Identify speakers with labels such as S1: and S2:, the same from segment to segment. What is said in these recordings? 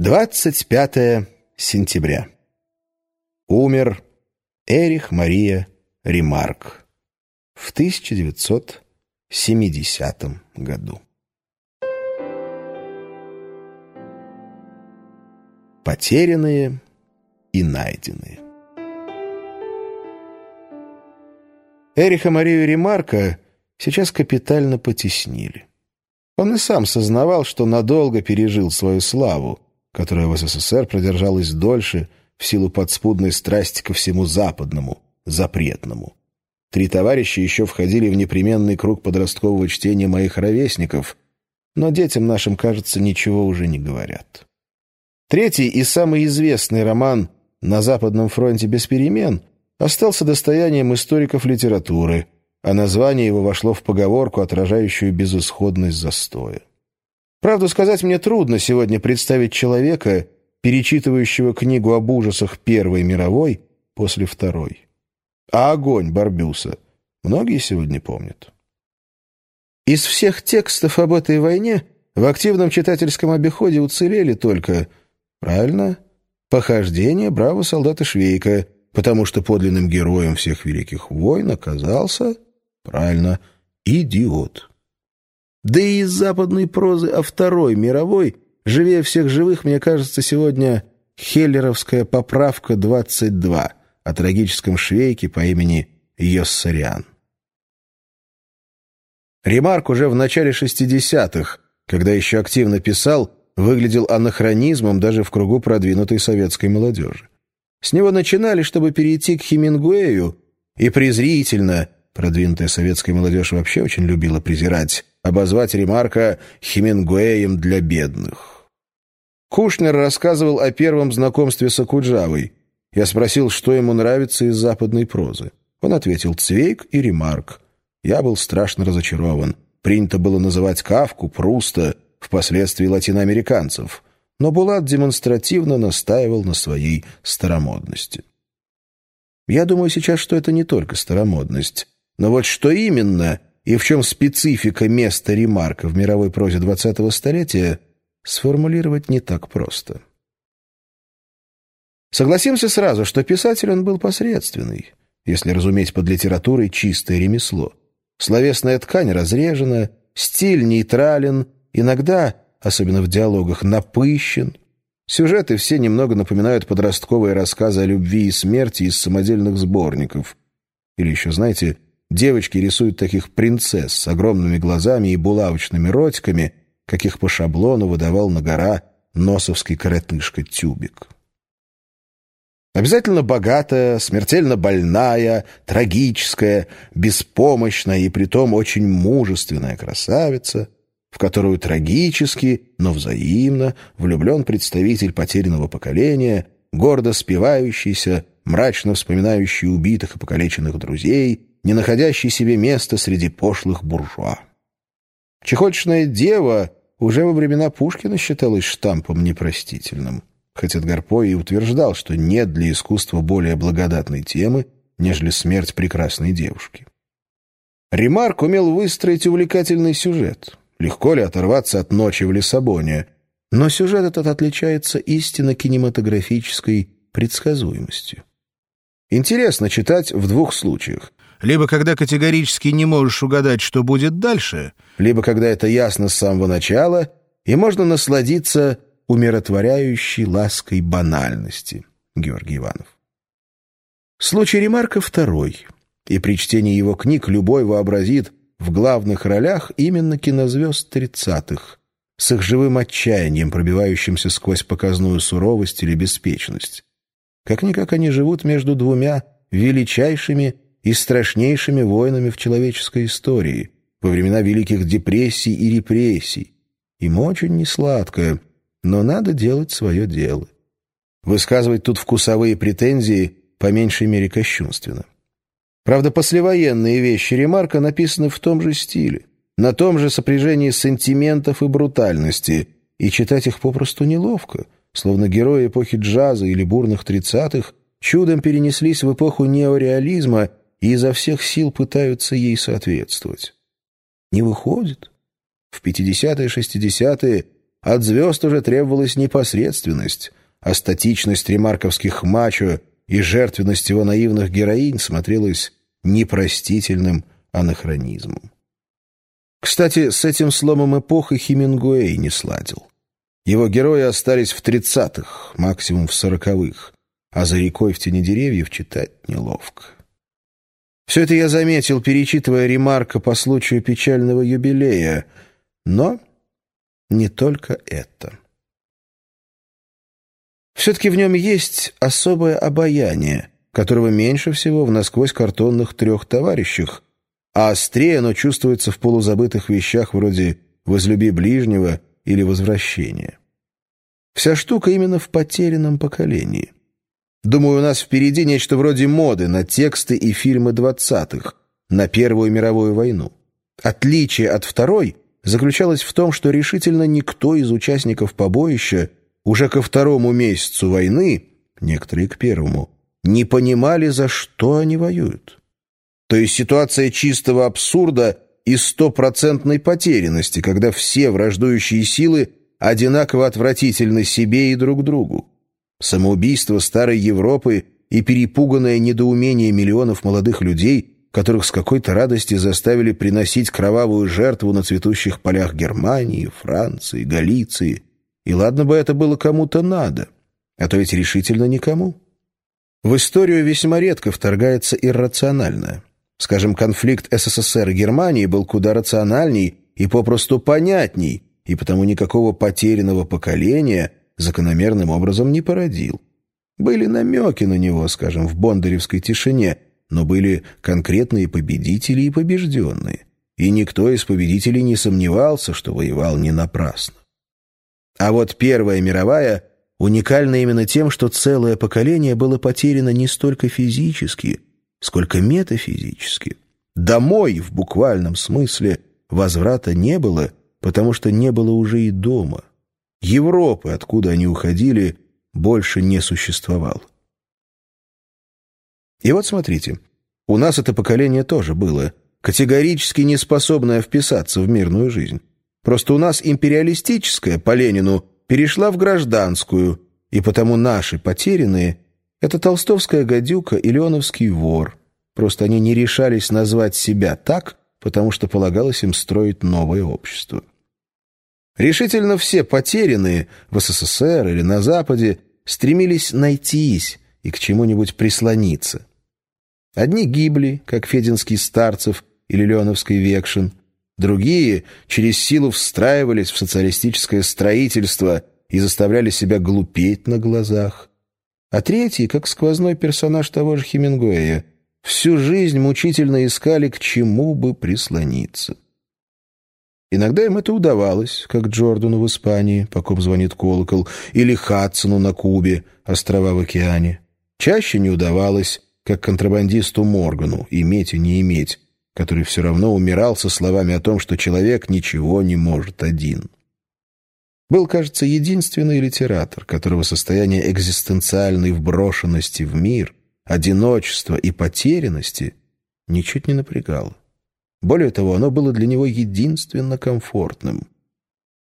S1: 25 сентября. Умер Эрих Мария Ремарк в 1970 году. Потерянные и найденные. Эриха Марию Ремарка сейчас капитально потеснили. Он и сам сознавал, что надолго пережил свою славу, которая в СССР продержалась дольше в силу подспудной страсти ко всему западному, запретному. Три товарища еще входили в непременный круг подросткового чтения моих ровесников, но детям нашим, кажется, ничего уже не говорят. Третий и самый известный роман «На Западном фронте без перемен» остался достоянием историков литературы, а название его вошло в поговорку, отражающую безысходность застоя. Правду сказать, мне трудно сегодня представить человека, перечитывающего книгу об ужасах Первой мировой после Второй. А огонь Барбюса многие сегодня помнят. Из всех текстов об этой войне в активном читательском обиходе уцелели только, правильно, похождение браво солдата Швейка, потому что подлинным героем всех великих войн оказался, правильно, идиот. Да и из западной прозы о Второй мировой, живее всех живых, мне кажется, сегодня хеллеровская поправка 22 о трагическом швейке по имени Йоссариан. Ремарк уже в начале 60-х, когда еще активно писал, выглядел анахронизмом даже в кругу продвинутой советской молодежи. С него начинали, чтобы перейти к Хемингуэю, и презрительно, продвинутая советская молодежь вообще очень любила презирать, обозвать Ремарка Хемингуэем для бедных. Кушнер рассказывал о первом знакомстве с Акуджавой. Я спросил, что ему нравится из западной прозы. Он ответил «Цвейк» и «Ремарк». Я был страшно разочарован. Принято было называть Кавку, Пруста, впоследствии латиноамериканцев. Но Булат демонстративно настаивал на своей старомодности. Я думаю сейчас, что это не только старомодность. Но вот что именно и в чем специфика места ремарка в мировой прозе 20-го столетия, сформулировать не так просто. Согласимся сразу, что писатель он был посредственный, если разуметь под литературой чистое ремесло. Словесная ткань разрежена, стиль нейтрален, иногда, особенно в диалогах, напыщен. Сюжеты все немного напоминают подростковые рассказы о любви и смерти из самодельных сборников. Или еще, знаете, Девочки рисуют таких принцесс с огромными глазами и булавочными ротиками, каких по шаблону выдавал на гора носовский коротышка Тюбик. Обязательно богатая, смертельно больная, трагическая, беспомощная и притом очень мужественная красавица, в которую трагически, но взаимно влюблен представитель потерянного поколения, гордо спивающийся, мрачно вспоминающий убитых и покалеченных друзей, не находящий себе места среди пошлых буржуа. Чехоточная дева уже во времена Пушкина считалась штампом непростительным, хоть Эдгар По и утверждал, что нет для искусства более благодатной темы, нежели смерть прекрасной девушки. Ремарк умел выстроить увлекательный сюжет. Легко ли оторваться от ночи в Лиссабоне? Но сюжет этот отличается истинно кинематографической предсказуемостью. Интересно читать в двух случаях либо когда категорически не можешь угадать, что будет дальше, либо когда это ясно с самого начала, и можно насладиться умиротворяющей лаской банальности. Георгий Иванов. Случай Ремарка второй, и при чтении его книг любой вообразит в главных ролях именно кинозвезд тридцатых, с их живым отчаянием, пробивающимся сквозь показную суровость или беспечность. Как-никак они живут между двумя величайшими и страшнейшими войнами в человеческой истории, во времена великих депрессий и репрессий. Им очень несладко, но надо делать свое дело. Высказывать тут вкусовые претензии по меньшей мере кощунственно. Правда, послевоенные вещи Ремарка написаны в том же стиле, на том же сопряжении сантиментов и брутальности, и читать их попросту неловко, словно герои эпохи джаза или бурных тридцатых чудом перенеслись в эпоху неореализма и изо всех сил пытаются ей соответствовать. Не выходит. В 50-е, 60-е от звезд уже требовалась непосредственность, а статичность ремарковских мачо и жертвенность его наивных героинь смотрелась непростительным анахронизмом. Кстати, с этим сломом эпохи Хемингуэй не сладил. Его герои остались в тридцатых, максимум в сороковых, а за рекой в тени деревьев читать неловко. Все это я заметил, перечитывая ремарка по случаю печального юбилея, но не только это. Все-таки в нем есть особое обаяние, которого меньше всего в насквозь картонных трех товарищах, а острее оно чувствуется в полузабытых вещах вроде «возлюби ближнего» или «возвращения». Вся штука именно в потерянном поколении. Думаю, у нас впереди нечто вроде моды на тексты и фильмы двадцатых, на Первую мировую войну. Отличие от второй заключалось в том, что решительно никто из участников побоища уже ко второму месяцу войны, некоторые к первому, не понимали, за что они воюют. То есть ситуация чистого абсурда и стопроцентной потерянности, когда все враждующие силы одинаково отвратительны себе и друг другу. Самоубийство старой Европы и перепуганное недоумение миллионов молодых людей, которых с какой-то радости заставили приносить кровавую жертву на цветущих полях Германии, Франции, Галиции. И ладно бы это было кому-то надо, а то ведь решительно никому. В историю весьма редко вторгается иррациональное. Скажем, конфликт СССР и Германии был куда рациональней и попросту понятней, и потому никакого потерянного поколения закономерным образом не породил. Были намеки на него, скажем, в бондаревской тишине, но были конкретные победители и побежденные. И никто из победителей не сомневался, что воевал не напрасно. А вот Первая мировая уникальна именно тем, что целое поколение было потеряно не столько физически, сколько метафизически. Домой, в буквальном смысле, возврата не было, потому что не было уже и дома. Европы, откуда они уходили, больше не существовало. И вот смотрите, у нас это поколение тоже было, категорически не способное вписаться в мирную жизнь. Просто у нас империалистическая, по Ленину, перешла в гражданскую, и потому наши потерянные — это толстовская гадюка и леоновский вор. Просто они не решались назвать себя так, потому что полагалось им строить новое общество. Решительно все потерянные в СССР или на Западе стремились найтись и к чему-нибудь прислониться. Одни гибли, как Фединский Старцев или Леоновский Векшин, другие через силу встраивались в социалистическое строительство и заставляли себя глупеть на глазах, а третьи, как сквозной персонаж того же Хемингуэя, всю жизнь мучительно искали, к чему бы прислониться. Иногда им это удавалось, как Джордану в Испании, по ком звонит колокол, или Хадсону на Кубе, острова в океане. Чаще не удавалось, как контрабандисту Моргану, иметь и не иметь, который все равно умирал со словами о том, что человек ничего не может один. Был, кажется, единственный литератор, которого состояние экзистенциальной вброшенности в мир, одиночества и потерянности ничуть не напрягало. Более того, оно было для него единственно комфортным.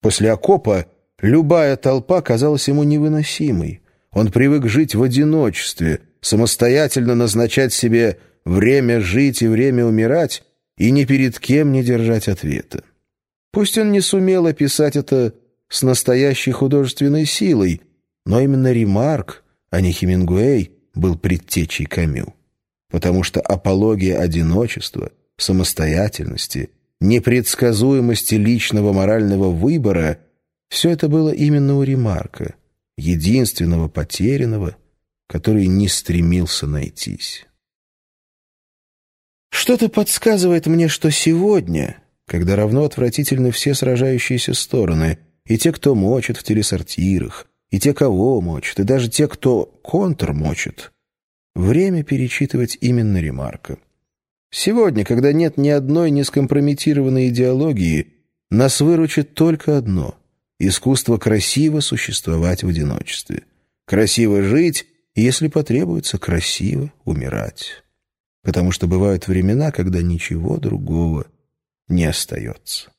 S1: После окопа любая толпа казалась ему невыносимой. Он привык жить в одиночестве, самостоятельно назначать себе время жить и время умирать и ни перед кем не держать ответа. Пусть он не сумел описать это с настоящей художественной силой, но именно Ремарк, а не Хемингуэй, был предтечей Камю. Потому что апология одиночества — самостоятельности, непредсказуемости личного морального выбора — все это было именно у Ремарка, единственного потерянного, который не стремился найтись. Что-то подсказывает мне, что сегодня, когда равно отвратительны все сражающиеся стороны, и те, кто мочит в телесортирах, и те, кого мочит, и даже те, кто контр мочит, время перечитывать именно Ремарка. Сегодня, когда нет ни одной нескомпрометированной идеологии, нас выручит только одно — искусство красиво существовать в одиночестве. Красиво жить, если потребуется, красиво умирать. Потому что бывают времена, когда ничего другого не остается.